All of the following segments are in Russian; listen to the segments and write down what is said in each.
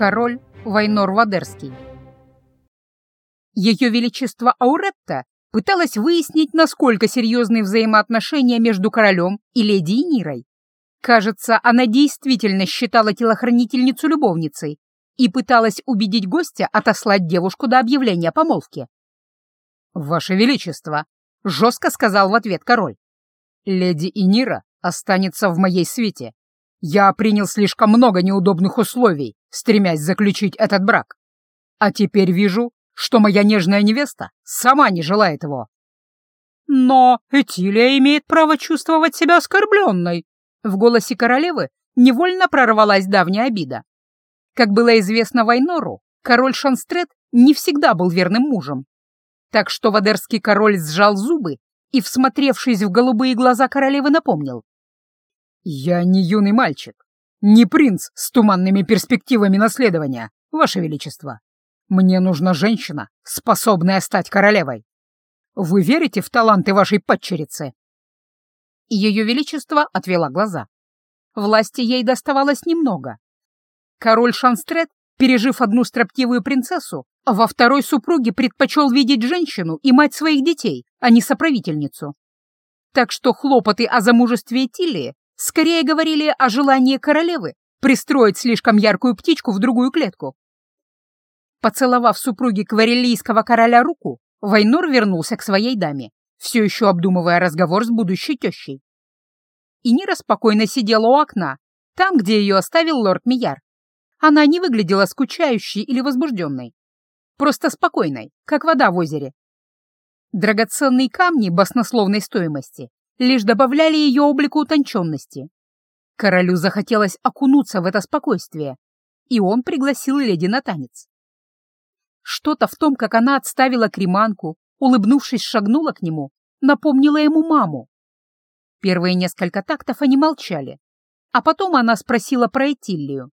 Король Вайнор Вадерский. Ее Величество Ауретта пыталась выяснить, насколько серьезны взаимоотношения между королем и леди Нирой. Кажется, она действительно считала телохранительницу любовницей и пыталась убедить гостя отослать девушку до объявления помолвки. «Ваше Величество!» — жестко сказал в ответ король. «Леди Инира останется в моей свете. Я принял слишком много неудобных условий, стремясь заключить этот брак. А теперь вижу, что моя нежная невеста сама не желает его. Но Этилия имеет право чувствовать себя оскорбленной. В голосе королевы невольно прорвалась давняя обида. Как было известно Вайнору, король Шанстрет не всегда был верным мужем. Так что Вадерский король сжал зубы и, всмотревшись в голубые глаза королевы, напомнил. «Я не юный мальчик, не принц с туманными перспективами наследования, Ваше Величество. Мне нужна женщина, способная стать королевой. Вы верите в таланты вашей падчерицы?» Ее Величество отвела глаза. Власти ей доставалось немного. Король Шанстрет, пережив одну строптивую принцессу, во второй супруге предпочел видеть женщину и мать своих детей, а не соправительницу. Так что хлопоты о замужестве Тилии скорее говорили о желании королевы пристроить слишком яркую птичку в другую клетку. Поцеловав супруги кварелийского короля руку, Вайнор вернулся к своей даме, все еще обдумывая разговор с будущей тещей. И Нира спокойно сидела у окна, там, где ее оставил лорд Мияр. Она не выглядела скучающей или возбужденной, просто спокойной, как вода в озере. Драгоценные камни баснословной стоимости лишь добавляли ее облику утонченности. Королю захотелось окунуться в это спокойствие, и он пригласил леди на танец. Что-то в том, как она отставила креманку, улыбнувшись, шагнула к нему, напомнила ему маму. Первые несколько тактов они молчали, а потом она спросила про Этиллию.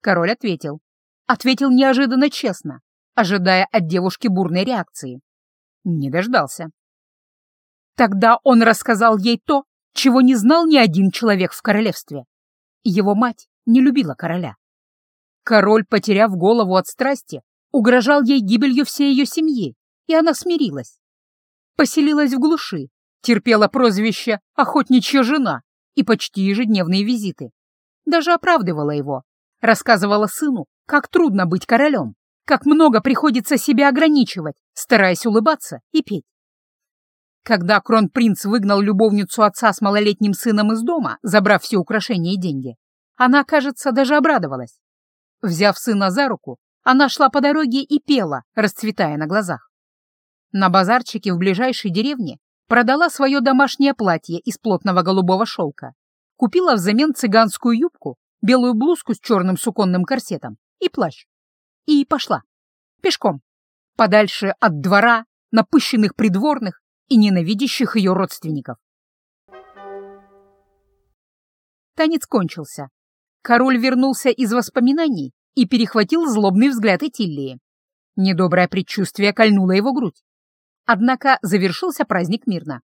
Король ответил. Ответил неожиданно честно, ожидая от девушки бурной реакции. Не дождался. Тогда он рассказал ей то, чего не знал ни один человек в королевстве. Его мать не любила короля. Король, потеряв голову от страсти, угрожал ей гибелью всей ее семьи, и она смирилась. Поселилась в глуши, терпела прозвище «охотничья жена» и почти ежедневные визиты. Даже оправдывала его, рассказывала сыну, как трудно быть королем, как много приходится себя ограничивать, стараясь улыбаться и петь. Когда кронпринц выгнал любовницу отца с малолетним сыном из дома, забрав все украшения и деньги, она, кажется, даже обрадовалась. Взяв сына за руку, она шла по дороге и пела, расцветая на глазах. На базарчике в ближайшей деревне продала свое домашнее платье из плотного голубого шелка, купила взамен цыганскую юбку, белую блузку с черным суконным корсетом и плащ. И пошла. Пешком. Подальше от двора, напыщенных придворных и ненавидящих ее родственников. Танец кончился. Король вернулся из воспоминаний и перехватил злобный взгляд Этиллии. Недоброе предчувствие кольнуло его грудь. Однако завершился праздник мирно.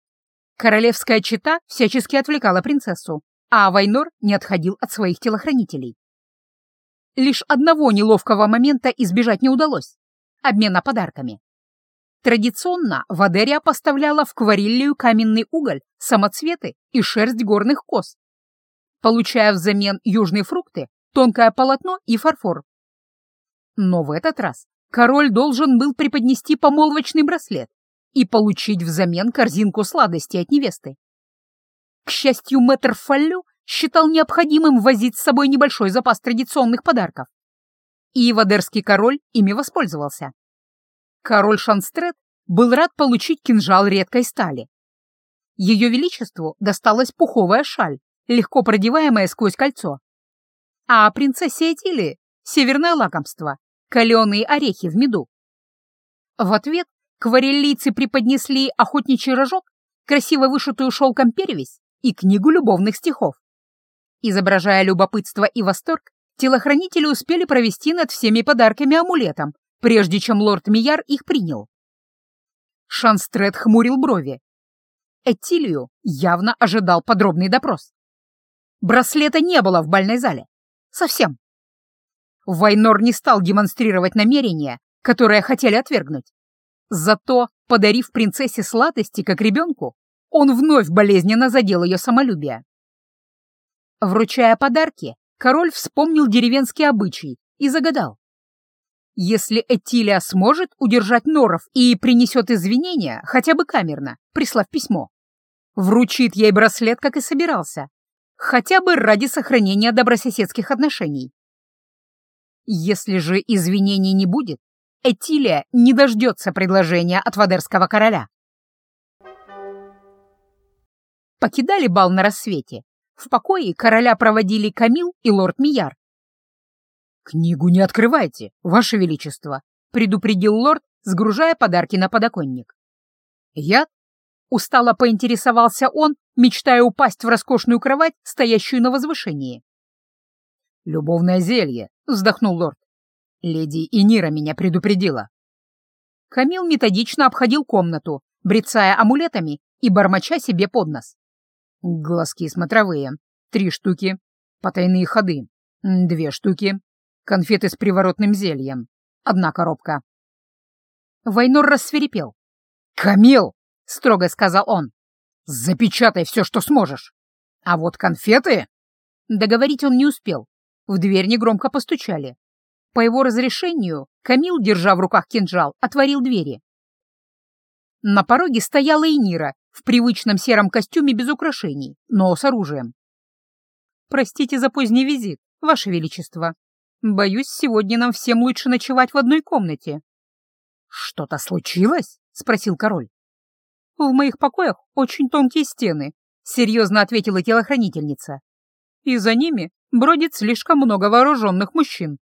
Королевская чета всячески отвлекала принцессу, а Вайнор не отходил от своих телохранителей. Лишь одного неловкого момента избежать не удалось — обмена подарками. Традиционно Вадерия поставляла в Квариллию каменный уголь, самоцветы и шерсть горных коз, получая взамен южные фрукты, тонкое полотно и фарфор. Но в этот раз король должен был преподнести помолвочный браслет и получить взамен корзинку сладостей от невесты. К счастью, мэтр Фаллю считал необходимым возить с собой небольшой запас традиционных подарков. И Вадерский король ими воспользовался. Король Шанстрет был рад получить кинжал редкой стали. Ее Величеству досталась пуховая шаль, легко продеваемая сквозь кольцо. А принцессе Этилии — северное лакомство, каленые орехи в меду. В ответ квареллийцы преподнесли охотничий рожок, красиво вышитую шелком перевесь и книгу любовных стихов. Изображая любопытство и восторг, телохранители успели провести над всеми подарками амулетом, прежде чем лорд Мияр их принял. Шанстрет хмурил брови. Этилию явно ожидал подробный допрос. Браслета не было в бальной зале. Совсем. Вайнор не стал демонстрировать намерение, которое хотели отвергнуть. Зато, подарив принцессе сладости как ребенку, он вновь болезненно задел ее самолюбие. Вручая подарки, король вспомнил деревенский обычай и загадал. Если Этилия сможет удержать норов и принесет извинения, хотя бы камерно, прислав письмо, вручит ей браслет, как и собирался, хотя бы ради сохранения добрососедских отношений. Если же извинений не будет, Этилия не дождется предложения от Вадерского короля. Покидали бал на рассвете. В покое короля проводили Камил и лорд Мияр. «Книгу не открывайте, ваше величество», — предупредил лорд, сгружая подарки на подоконник. «Яд?» — устало поинтересовался он, мечтая упасть в роскошную кровать, стоящую на возвышении. «Любовное зелье», — вздохнул лорд. «Леди Инира меня предупредила». Камил методично обходил комнату, брецая амулетами и бормоча себе под нос. Глазки смотровые. Три штуки. Потайные ходы. Две штуки. Конфеты с приворотным зельем. Одна коробка. Вайнор рассверепел. «Камил!» — строго сказал он. «Запечатай все, что сможешь. А вот конфеты...» Договорить он не успел. В дверь негромко постучали. По его разрешению Камил, держа в руках кинжал, отворил двери. На пороге стояла Энира в привычном сером костюме без украшений, но с оружием. «Простите за поздний визит, Ваше Величество», Боюсь, сегодня нам всем лучше ночевать в одной комнате. Что-то случилось? спросил король. В моих покоях очень тонкие стены, серьезно ответила телохранительница. И за ними бродит слишком много вооруженных мужчин.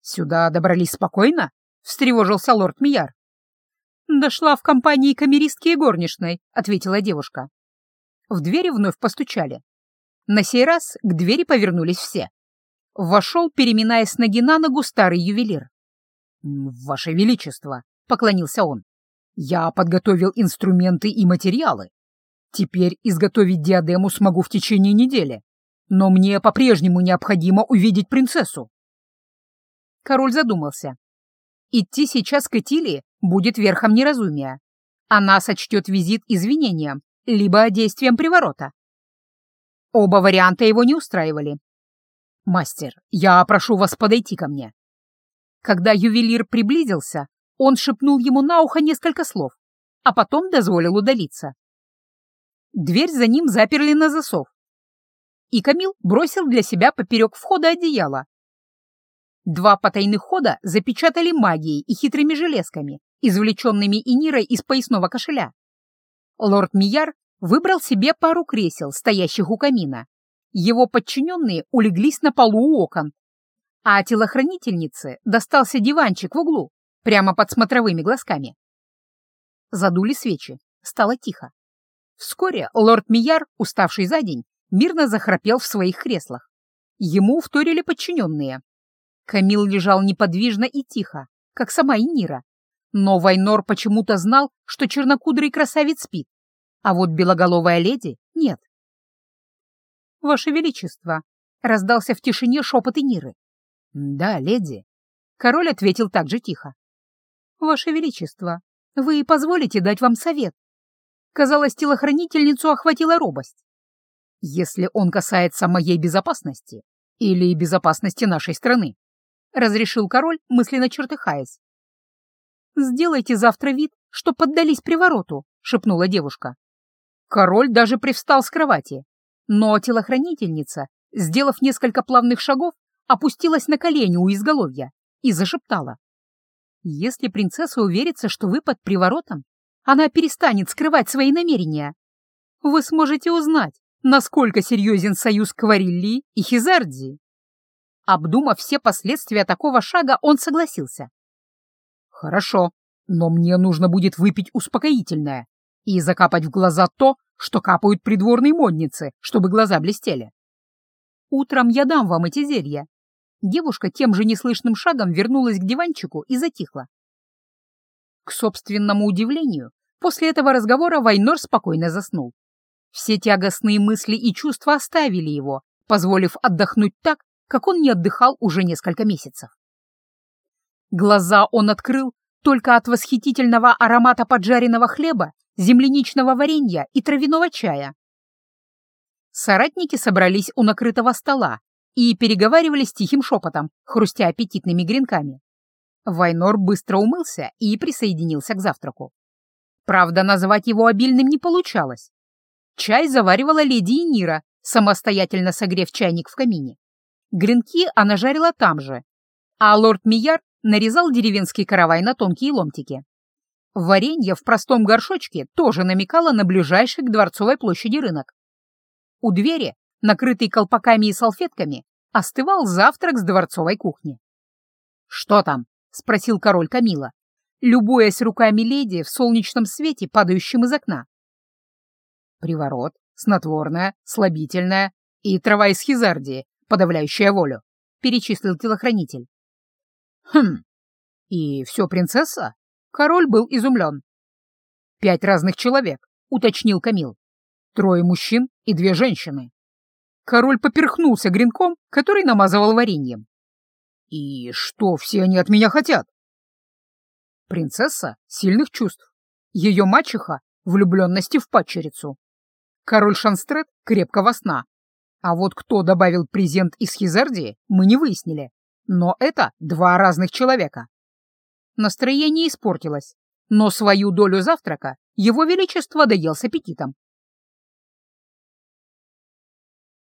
Сюда добрались спокойно? встревожился лорд Мияр. «Дошла в компании камеристки и горничной», — ответила девушка. В двери вновь постучали. На сей раз к двери повернулись все. Вошел, переминаясь ноги на ногу, старый ювелир. «Ваше Величество!» — поклонился он. «Я подготовил инструменты и материалы. Теперь изготовить диадему смогу в течение недели, но мне по-прежнему необходимо увидеть принцессу». Король задумался. Идти сейчас к Этилии будет верхом неразумия. Она сочтет визит извинением, либо действием приворота. Оба варианта его не устраивали, «Мастер, я прошу вас подойти ко мне». Когда ювелир приблизился, он шепнул ему на ухо несколько слов, а потом дозволил удалиться. Дверь за ним заперли на засов, и Камил бросил для себя поперек входа одеяло. Два потайных хода запечатали магией и хитрыми железками, извлеченными Инирой из поясного кошеля. Лорд Мияр выбрал себе пару кресел, стоящих у камина, его подчиненные улеглись на полу у окон, а телохранительнице достался диванчик в углу, прямо под смотровыми глазками. Задули свечи, стало тихо. Вскоре лорд Мияр, уставший за день, мирно захрапел в своих креслах. Ему вторили подчиненные. Камил лежал неподвижно и тихо, как сама Инира. Но Вайнор почему-то знал, что чернокудрый красавец спит, а вот белоголовая леди — нет. «Ваше Величество!» — раздался в тишине шепот Ниры. «Да, леди!» — король ответил так же тихо. «Ваше Величество, вы позволите дать вам совет?» Казалось, телохранительницу охватила робость. «Если он касается моей безопасности или безопасности нашей страны», — разрешил король, мысленно чертыхаясь. «Сделайте завтра вид, что поддались привороту», — шепнула девушка. Король даже привстал с кровати, но телохранительница, сделав несколько плавных шагов, опустилась на колени у изголовья и зашептала. «Если принцесса уверится, что вы под приворотом, она перестанет скрывать свои намерения. Вы сможете узнать, насколько серьезен союз Кварилли и Хизардии». Обдумав все последствия такого шага, он согласился. «Хорошо, но мне нужно будет выпить успокоительное и закапать в глаза то, что капают придворные модницы, чтобы глаза блестели. Утром я дам вам эти зелья. Девушка тем же неслышным шагом вернулась к диванчику и затихла. К собственному удивлению, после этого разговора Вайнор спокойно заснул. Все тягостные мысли и чувства оставили его, позволив отдохнуть так, как он не отдыхал уже несколько месяцев. Глаза он открыл только от восхитительного аромата поджаренного хлеба, земляничного варенья и травяного чая. Соратники собрались у накрытого стола и переговаривались тихим шепотом, хрустя аппетитными гренками. Вайнор быстро умылся и присоединился к завтраку. Правда, назвать его обильным не получалось. Чай заваривала леди Нира, самостоятельно согрев чайник в камине. Гренки она жарила там же, а лорд Мияр нарезал деревенский каравай на тонкие ломтики. Варенье в простом горшочке тоже намекало на ближайший к Дворцовой площади рынок. У двери, накрытый колпаками и салфетками, остывал завтрак с дворцовой кухни. «Что там?» — спросил король Камила, любуясь руками леди в солнечном свете, падающем из окна. Приворот, снотворное, слабительное и трава из хизардии, подавляющая волю, перечислил телохранитель. Хм, и все принцесса? Король был изумлен. Пять разных человек, уточнил Камил. Трое мужчин и две женщины. Король поперхнулся гренком, который намазывал вареньем. «И что все они от меня хотят?» Принцесса сильных чувств. Ее мачеха — влюбленности в падчерицу. Король Шанстрет — крепкого сна. А вот кто добавил презент из Хизардии, мы не выяснили. Но это два разных человека. Настроение испортилось, но свою долю завтрака его величество доел с аппетитом.